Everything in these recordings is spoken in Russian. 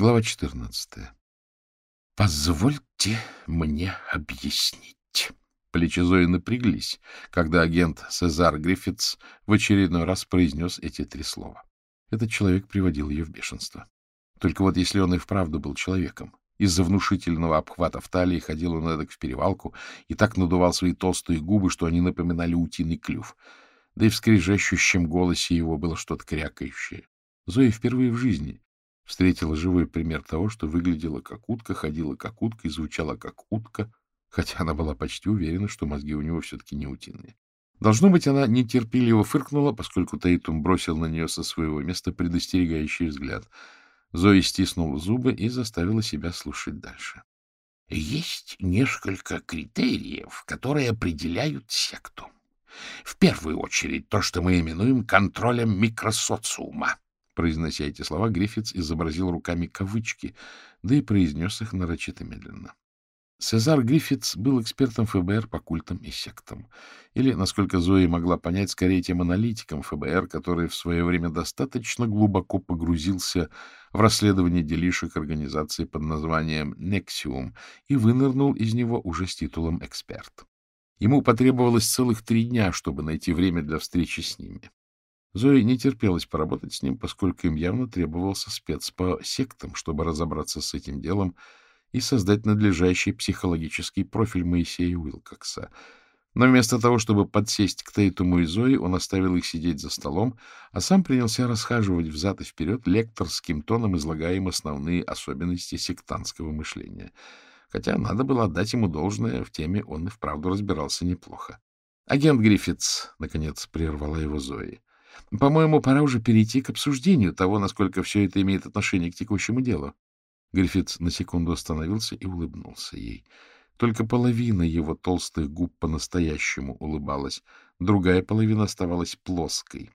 Глава 14. «Позвольте мне объяснить». Плечи Зои напряглись, когда агент Сезар Гриффитс в очередной раз произнес эти три слова. Этот человек приводил ее в бешенство. Только вот если он и вправду был человеком, из-за внушительного обхвата в талии ходил он эдак в перевалку и так надувал свои толстые губы, что они напоминали утиный клюв. Да и в скрежещущем голосе его было что-то крякающее. Зоя впервые в жизни встретила живой пример того, что выглядела как утка, ходила как утка и звучала как утка, хотя она была почти уверена, что мозги у него все-таки не утиные. Должно быть, она нетерпеливо фыркнула, поскольку Тейтум бросил на нее со своего места предостерегающий взгляд. Зоя стиснула зубы и заставила себя слушать дальше. Есть несколько критериев, которые определяют секту. В первую очередь то, что мы именуем контролем микросоциума. Произнося эти слова, Гриффитс изобразил руками кавычки, да и произнес их нарочито медленно. Сезар Гриффитс был экспертом ФБР по культам и сектам. Или, насколько Зои могла понять, скорее тем аналитиком ФБР, который в свое время достаточно глубоко погрузился в расследование делишек организации под названием «Нексиум» и вынырнул из него уже с титулом «эксперт». Ему потребовалось целых три дня, чтобы найти время для встречи с ними. Зои не терпелось поработать с ним, поскольку им явно требовался спец по сектам, чтобы разобраться с этим делом и создать надлежащий психологический профиль Моисея Уилкокса. Но вместо того, чтобы подсесть к Тейтуму и Зои, он оставил их сидеть за столом, а сам принялся расхаживать взад и вперед лекторским тоном, излагая им основные особенности сектантского мышления. Хотя надо было отдать ему должное, в теме он и вправду разбирался неплохо. «Агент Гриффитс», — наконец прервала его Зои, по-моему, пора уже перейти к обсуждению того, насколько все это имеет отношение к текущему делу. Гриффит на секунду остановился и улыбнулся ей. Только половина его толстых губ по-настоящему улыбалась, другая половина оставалась плоской.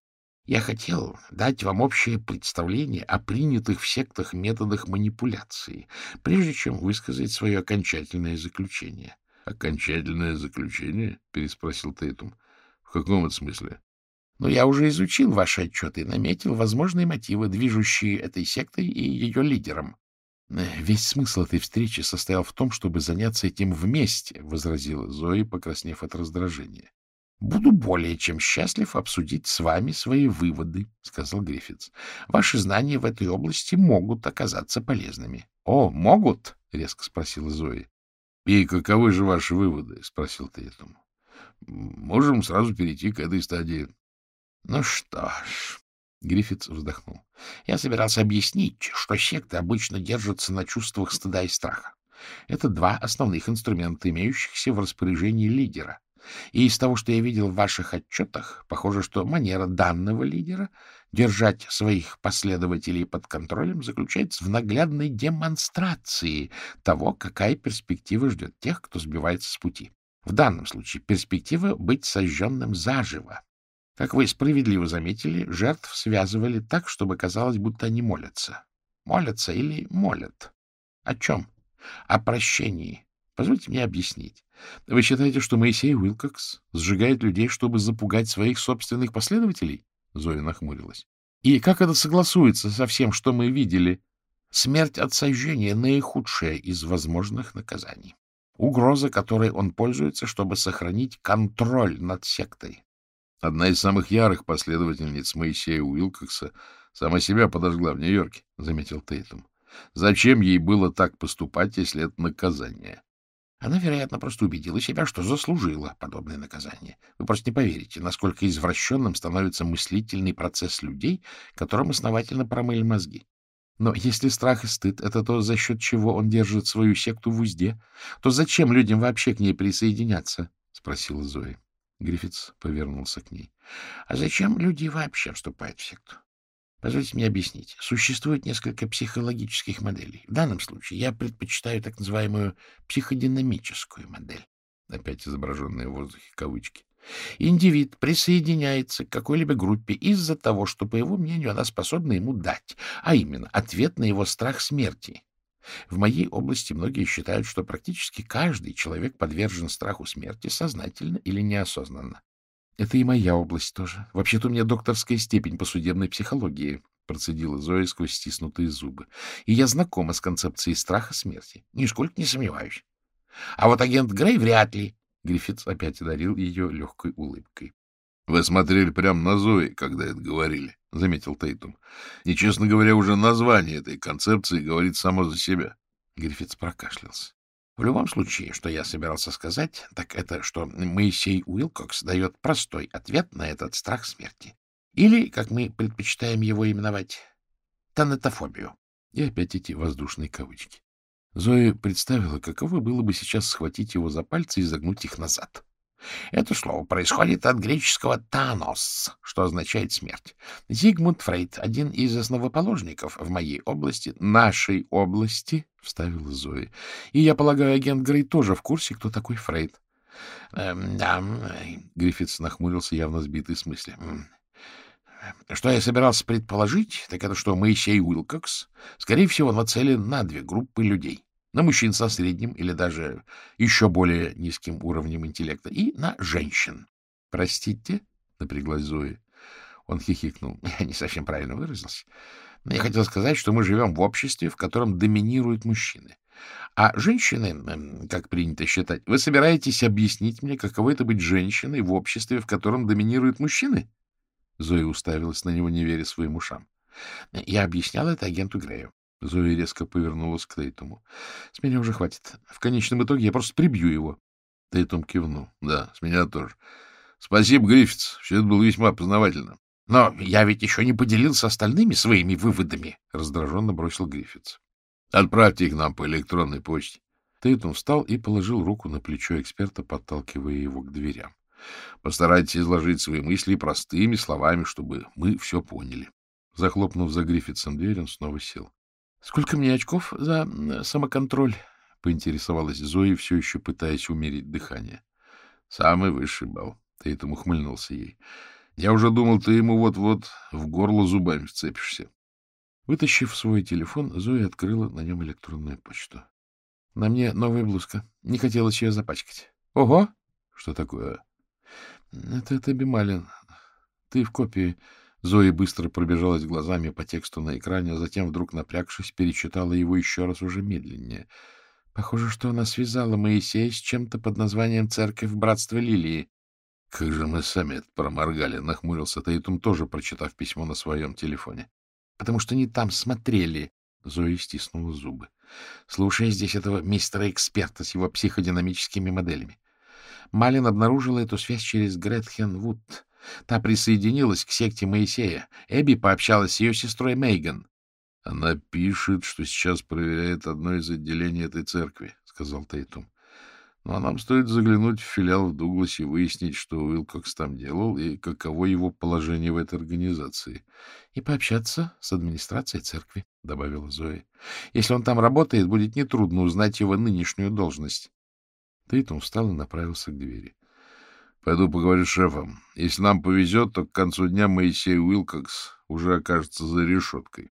Я хотел дать вам общее представление о принятых в сектах методах манипуляции, прежде чем высказать свое окончательное заключение. — Окончательное заключение? — переспросил Тейтум. — В каком это смысле? Но я уже изучил ваши отчеты и наметил возможные мотивы, движущие этой сектой и ее лидером. Э, — Весь смысл этой встречи состоял в том, чтобы заняться этим вместе, — возразила Зои, покраснев от раздражения. — Буду более чем счастлив обсудить с вами свои выводы, — сказал Гриффитс. — Ваши знания в этой области могут оказаться полезными. — О, могут? — резко спросила Зои. — И каковы же ваши выводы? — спросил Тейтум. — Можем сразу перейти к этой стадии. Ну что ж, Гриффитс вздохнул. Я собирался объяснить, что секты обычно держатся на чувствах стыда и страха. Это два основных инструмента, имеющихся в распоряжении лидера. И из того, что я видел в ваших отчетах, похоже, что манера данного лидера держать своих последователей под контролем заключается в наглядной демонстрации того, какая перспектива ждет тех, кто сбивается с пути. В данном случае перспектива быть сожженным заживо. Как вы справедливо заметили, жертв связывали так, чтобы казалось, будто они молятся. Молятся или молят? О чем? О прощении. Позвольте мне объяснить. Вы считаете, что Моисей Уилкокс сжигает людей, чтобы запугать своих собственных последователей? Зоя нахмурилась. И как это согласуется со всем, что мы видели? Смерть от сожжения — наихудшее из возможных наказаний. Угроза, которой он пользуется, чтобы сохранить контроль над сектой. Одна из самых ярых последовательниц Моисея Уилкокса сама себя подожгла в Нью-Йорке, — заметил Тейтум. Зачем ей было так поступать, если это наказание? Она, вероятно, просто убедила себя, что заслужила подобное наказание. Вы просто не поверите, насколько извращенным становится мыслительный процесс людей, которым основательно промыли мозги. Но если страх и стыд — это то, за счет чего он держит свою секту в узде, то зачем людям вообще к ней присоединяться? — спросила Зоя. Гриффитс повернулся к ней. — А зачем люди вообще вступают в секту? Позвольте мне объяснить. Существует несколько психологических моделей. В данном случае я предпочитаю так называемую психодинамическую модель. Опять изображенные в воздухе кавычки. Индивид присоединяется к какой-либо группе из-за того, что, по его мнению, она способна ему дать, а именно ответ на его страх смерти. В моей области многие считают, что практически каждый человек подвержен страху смерти сознательно или неосознанно. Это и моя область тоже. Вообще-то у меня докторская степень по судебной психологии. — процедила Зоя сквозь стиснутые зубы. — И я знакома с концепцией страха смерти. Нисколько не сомневаюсь. А вот агент Грей вряд ли. Гриффитс опять одарил ее легкой улыбкой. — Вы смотрели прямо на Зои, когда это говорили, — заметил Тейтум. — И, честно говоря, уже название этой концепции говорит само за себя. Гриффитс прокашлялся. В любом случае, что я собирался сказать, так это, что Моисей Уилкокс дает простой ответ на этот страх смерти. Или, как мы предпочитаем его именовать, тонетофобию. И опять эти воздушные кавычки. Зоя представила, каково было бы сейчас схватить его за пальцы и загнуть их назад. Это слово происходит от греческого «танос», что означает «смерть». Зигмунд Фрейд, один из основоположников в моей области, нашей области, — вставила Зоя. И, я полагаю, агент Грей тоже в курсе, кто такой Фрейд. Эм, — Да, — Гриффитс нахмурился, явно сбитый с мысли. Что я собирался предположить, так это что Моисей Уилкокс, скорее всего, нацелен на две группы людей на мужчин со средним или даже еще более низким уровнем интеллекта, и на женщин. — Простите? — напряглась Зоя. Он хихикнул. Я не совсем правильно выразился. Я хотел сказать, что мы живем в обществе, в котором доминируют мужчины. А женщины, как принято считать, вы собираетесь объяснить мне, каково это быть женщиной в обществе, в котором доминируют мужчины? Зоя уставилась на него, не веря своим ушам. Я объяснял это агенту Грею. Зоя резко повернулась к Тейтуму. — С меня уже хватит. В конечном итоге я просто прибью его. Тейтум кивнул. — Да, с меня тоже. Спасибо, Гриффитс. Все это было весьма познавательно. — Но я ведь еще не поделился остальными своими выводами, — раздраженно бросил Гриффитс. — Отправьте их нам по электронной почте. Тейтум встал и положил руку на плечо эксперта, подталкивая его к дверям. — Постарайтесь изложить свои мысли простыми словами, чтобы мы все поняли. Захлопнув за Гриффитсом дверь, он снова сел. Сколько мне очков за самоконтроль? — поинтересовалась Зои, все еще пытаясь умерить дыхание. — Самый высший балл. Тейтом ухмыльнулся ей. — Я уже думал, ты ему вот-вот в горло зубами вцепишься. Вытащив свой телефон, Зоя открыла на нем электронную почту. — На мне новая блузка. Не хотелось ее запачкать. — Ого! — Что такое? — Это, это Бималин. Ты в копии. Зоя быстро пробежалась глазами по тексту на экране, а затем, вдруг напрягшись, перечитала его еще раз уже медленнее. Похоже, что она связала Моисея с чем-то под названием «Церковь Братства Лилии». — Как же мы сами это проморгали, — нахмурился Таитум, тоже прочитав письмо на своем телефоне. — Потому что не там смотрели. Зоя стиснула зубы. Слушая здесь этого мистера-эксперта с его психодинамическими моделями. Малин обнаружила эту связь через Гретхен Вуд. Та присоединилась к секте Моисея. Эбби пообщалась с ее сестрой Мейган. — Она пишет, что сейчас проверяет одно из отделений этой церкви, — сказал Тейтум. — Ну, а нам стоит заглянуть в филиал в Дугласе и выяснить, что Уилкокс там делал и каково его положение в этой организации. — И пообщаться с администрацией церкви, — добавила Зоя. — Если он там работает, будет нетрудно узнать его нынешнюю должность. Тейтум встал и направился к двери. Пойду поговорю с шефом. Если нам повезет, то к концу дня Моисей Уилкокс уже окажется за решеткой.